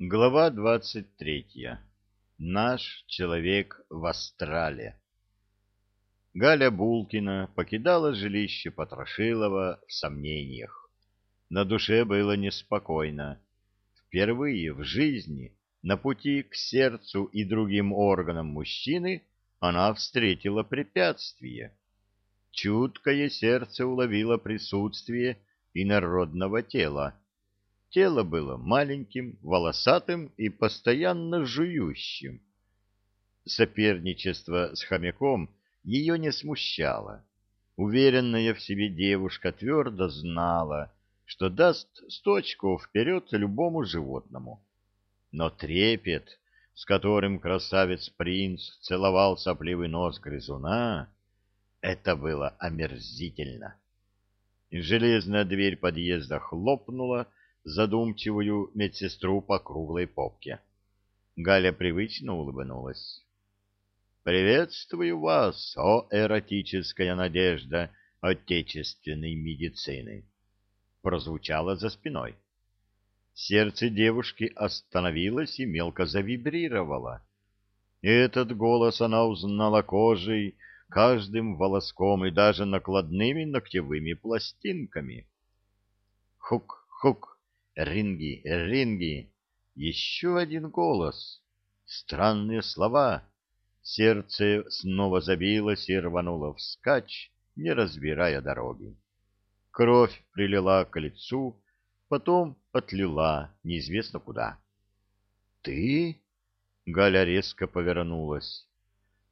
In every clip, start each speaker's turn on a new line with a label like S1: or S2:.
S1: Глава двадцать третья. Наш человек в астрале. Галя Булкина покидала жилище Потрошилова в сомнениях. На душе было неспокойно. Впервые в жизни на пути к сердцу и другим органам мужчины она встретила препятствие. Чуткое сердце уловило присутствие инородного тела Тело было маленьким, волосатым и постоянно жующим. Соперничество с хомяком ее не смущало. Уверенная в себе девушка твердо знала, что даст сто очков вперед любому животному. Но трепет, с которым красавец-принц целовал сопливый нос грызуна, это было омерзительно. Железная дверь подъезда хлопнула, задумчивую медсестру по круглой попке. Галя привычно улыбнулась. «Приветствую вас, о эротическая надежда отечественной медицины!» прозвучало за спиной. Сердце девушки остановилось и мелко завибрировало. Этот голос она узнала кожей, каждым волоском и даже накладными ногтевыми пластинками. Хук-хук! Ринги, ринги. Еще один голос. Странные слова. Сердце снова забилось и рвануло вскачь, не разбирая дороги. Кровь прилила к лицу, потом отлила неизвестно куда. «Ты?» — Галя резко повернулась.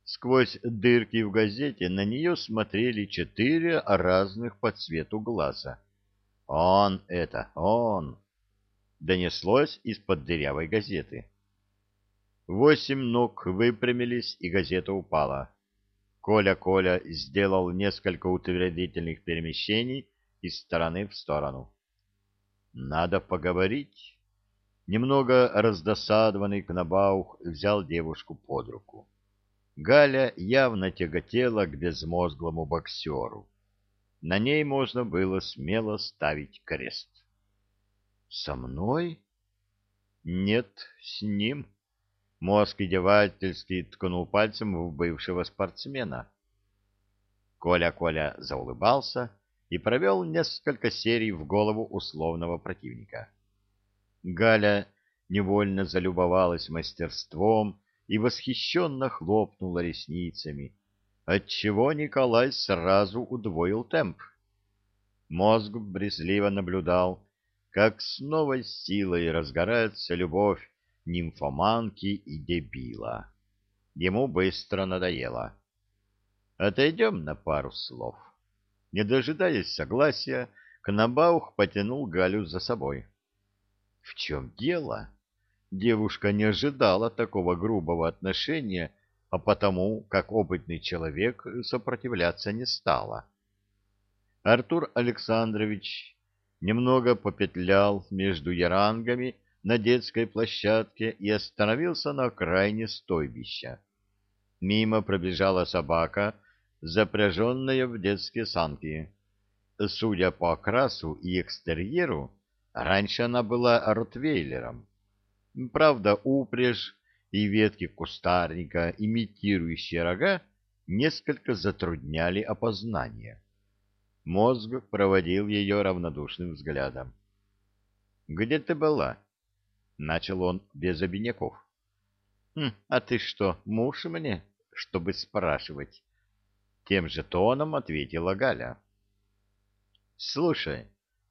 S1: Сквозь дырки в газете на нее смотрели четыре разных по цвету глаза. «Он это, он!» Донеслось из-под дырявой газеты. Восемь ног выпрямились, и газета упала. Коля-Коля сделал несколько утвердительных перемещений из стороны в сторону. «Надо поговорить». Немного раздосадованный Кнабаух взял девушку под руку. Галя явно тяготела к безмозглому боксеру. На ней можно было смело ставить крест. Со мной? Нет, с ним. Мозг издевательски ткнул пальцем в бывшего спортсмена. Коля-Коля заулыбался и провел несколько серий в голову условного противника. Галя невольно залюбовалась мастерством и восхищенно хлопнула ресницами, отчего Николай сразу удвоил темп. Мозг брезгливо наблюдал, как с новой силой разгорается любовь нимфоманки и дебила. Ему быстро надоело. Отойдем на пару слов. Не дожидаясь согласия, Кнабаух потянул Галю за собой. В чем дело? Девушка не ожидала такого грубого отношения, а потому, как опытный человек, сопротивляться не стала. Артур Александрович немного попетлял между ярангами на детской площадке и остановился на окраине стойбища. Мимо пробежала собака, запряженная в детские санки. Судя по окрасу и экстерьеру, раньше она была ротвейлером. Правда, упряжь и ветки кустарника, имитирующие рога, несколько затрудняли опознание. Мозг проводил ее равнодушным взглядом. «Где ты была?» — начал он без обиняков. «Хм, «А ты что, муж мне, чтобы спрашивать?» Тем же тоном ответила Галя. «Слушай,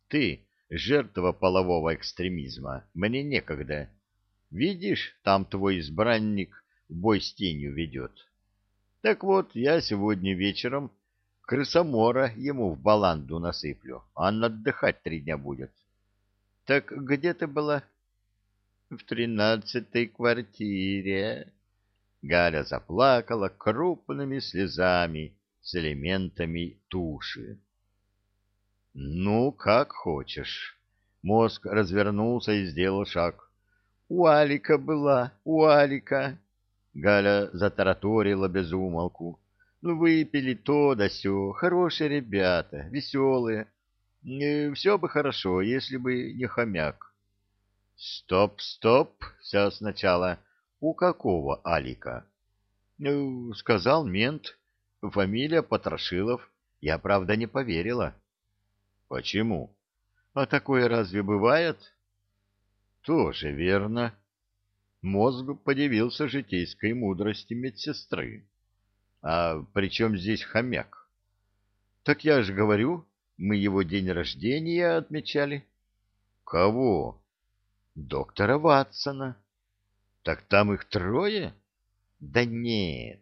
S1: ты, жертва полового экстремизма, мне некогда. Видишь, там твой избранник в бой с тенью ведет. Так вот, я сегодня вечером крысомора ему в баланду насыплю, а он отдыхать три дня будет. — Так где ты была? — В тринадцатой квартире. Галя заплакала крупными слезами с элементами туши. — Ну, как хочешь. Мозг развернулся и сделал шаг. — У Алика была, у Алика. Галя затараторила без умолку. Ну, выпили то да сё, хорошие ребята, веселые. Все бы хорошо, если бы не хомяк. Стоп, стоп, все сначала. У какого Алика? Ну, сказал мент. Фамилия Потрошилов. Я, правда, не поверила. Почему? А такое разве бывает? Тоже верно. Мозг подивился житейской мудрости медсестры. А при чем здесь хомяк? Так я же говорю, мы его день рождения отмечали. Кого? Доктора Ватсона. Так там их трое? Да нет,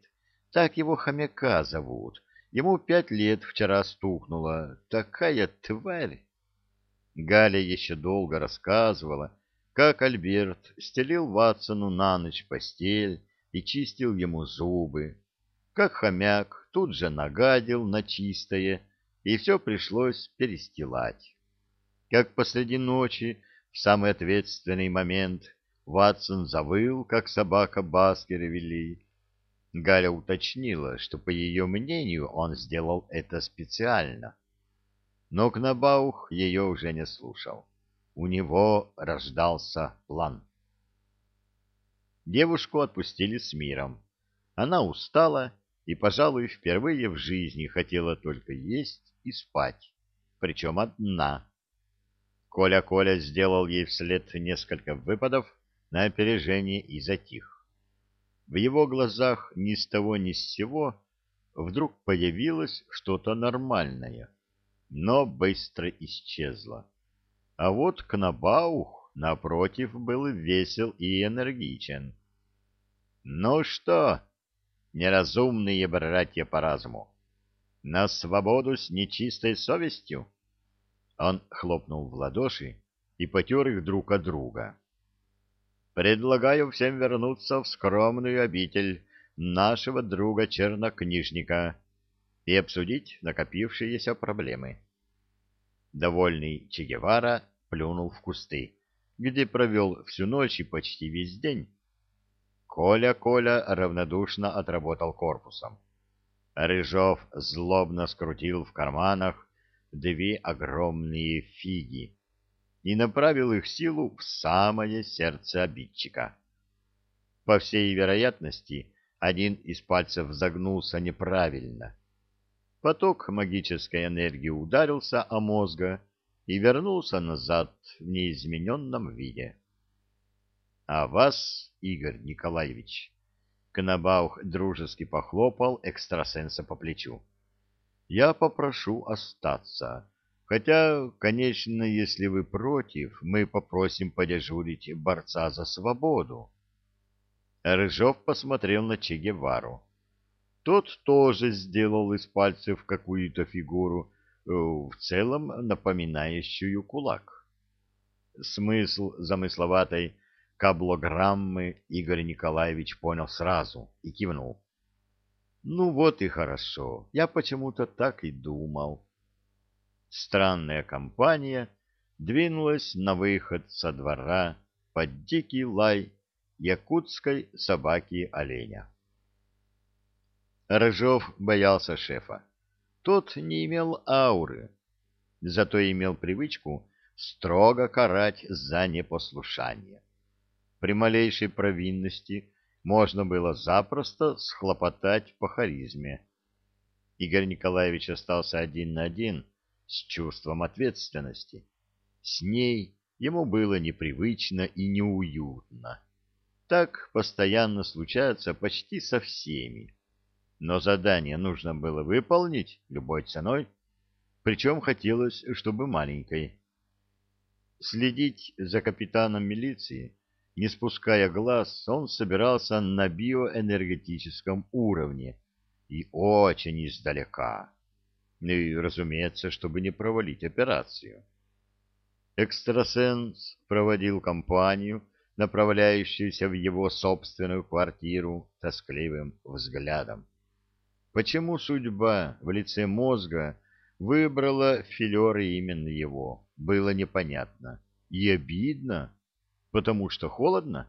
S1: так его хомяка зовут. Ему пять лет вчера стукнуло. Такая тварь! Галя еще долго рассказывала, как Альберт стелил Ватсону на ночь постель и чистил ему зубы, как хомяк тут же нагадил на чистое, и все пришлось перестилать. Как посреди ночи, в самый ответственный момент, Ватсон завыл, как собака Баскервилли. Галя уточнила, что, по ее мнению, он сделал это специально. Но Кнабаух ее уже не слушал. У него рождался план. Девушку отпустили с миром. Она устала и, пожалуй, впервые в жизни хотела только есть и спать, причем одна. Коля-Коля сделал ей вслед несколько выпадов на опережение и затих. В его глазах ни с того ни с сего вдруг появилось что-то нормальное, но быстро исчезло. А вот Кнабаух, напротив, был весел и энергичен. — Ну что, неразумные братья по разуму, на свободу с нечистой совестью? Он хлопнул в ладоши и потер их друг от друга. Предлагаю всем вернуться в скромную обитель нашего друга-чернокнижника и обсудить накопившиеся проблемы. Довольный Че Гевара плюнул в кусты, где провел всю ночь и почти весь день. Коля-Коля равнодушно отработал корпусом. Рыжов злобно скрутил в карманах две огромные фиги и направил их силу в самое сердце обидчика. По всей вероятности, один из пальцев загнулся неправильно. Поток магической энергии ударился о мозга и вернулся назад в неизмененном виде. — А вас, Игорь Николаевич, Кнабаух дружески похлопал экстрасенса по плечу. — Я попрошу остаться Хотя, конечно, если вы против, мы попросим подежурить борца за свободу. Рыжов посмотрел на Че Гевару. Тот тоже сделал из пальцев какую-то фигуру, э, в целом напоминающую кулак. Смысл замысловатой каблограммы Игорь Николаевич понял сразу и кивнул. — Ну вот и хорошо, я почему-то так и думал странная компания двинулась на выход со двора под дикий лай якутской собаки-оленя. Рыжов боялся шефа. Тот не имел ауры, зато имел привычку строго карать за непослушание. При малейшей провинности можно было запросто схлопотать по харизме. Игорь Николаевич остался один на один с чувством ответственности. С ней ему было непривычно и неуютно. Так постоянно случается почти со всеми. Но задание нужно было выполнить любой ценой, причем хотелось, чтобы маленькой. Следить за капитаном милиции, не спуская глаз, он собирался на биоэнергетическом уровне и очень издалека. Ну и, разумеется, чтобы не провалить операцию. Экстрасенс проводил компанию, направляющуюся в его собственную квартиру, тоскливым взглядом. Почему судьба в лице мозга выбрала филеры именно его, было непонятно. И обидно, потому что холодно.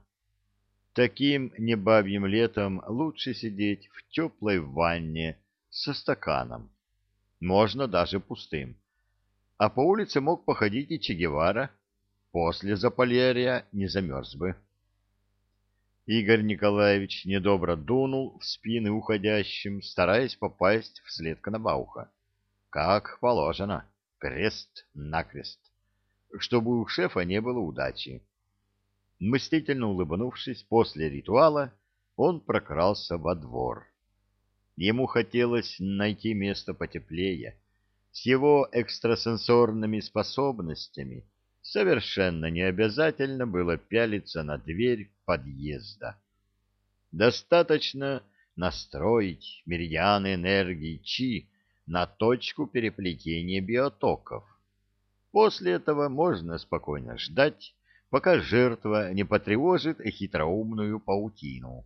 S1: Таким небабьим летом лучше сидеть в теплой ванне со стаканом можно даже пустым. А по улице мог походить и Че Гевара. после заполярья не замерз бы. Игорь Николаевич недобро дунул в спины уходящим, стараясь попасть вслед Конобауха. Как положено, крест-накрест, чтобы у шефа не было удачи. Мстительно улыбнувшись после ритуала, он прокрался во двор. Ему хотелось найти место потеплее. С его экстрасенсорными способностями совершенно не обязательно было пялиться на дверь подъезда. Достаточно настроить меридианы энергии Чи на точку переплетения биотоков. После этого можно спокойно ждать, пока жертва не потревожит хитроумную паутину.